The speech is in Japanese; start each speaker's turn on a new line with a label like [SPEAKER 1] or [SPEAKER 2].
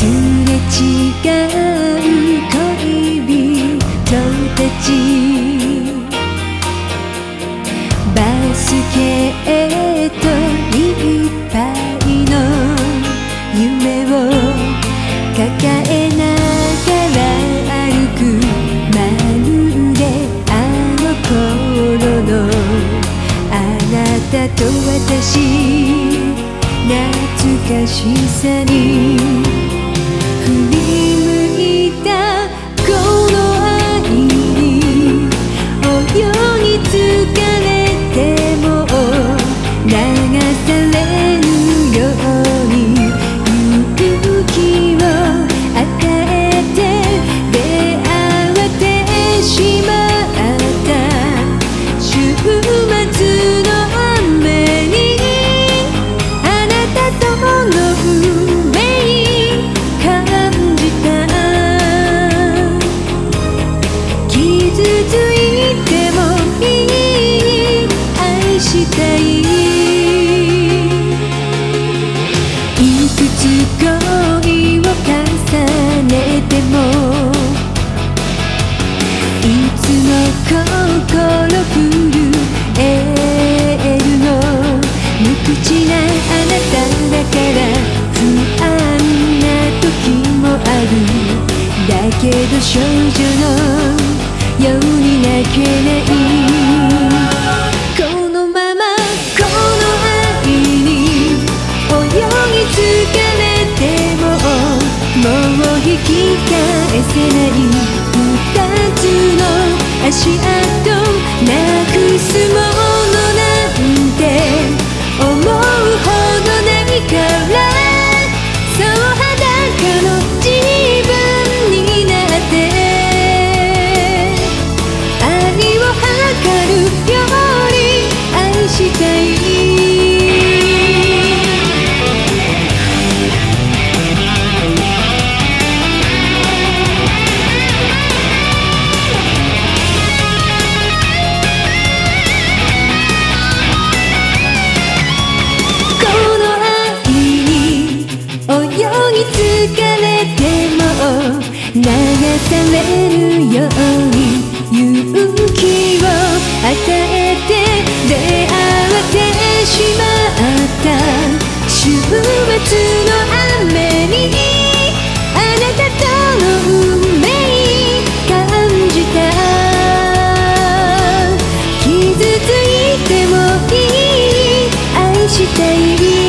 [SPEAKER 1] すれ違う恋人たちバスケットいっぱいの夢を抱えながら歩くまるであの頃のあなたと私懐かしさにしていいいくつ恋を重ねてもいつも心震えるの無口なあなただから不安な時もあるだけど少女のように泣けないせない二つの足跡流されるように勇気を与えて出会ってしまった週末の雨にあなたとの運命感じた傷ついてもいい愛したい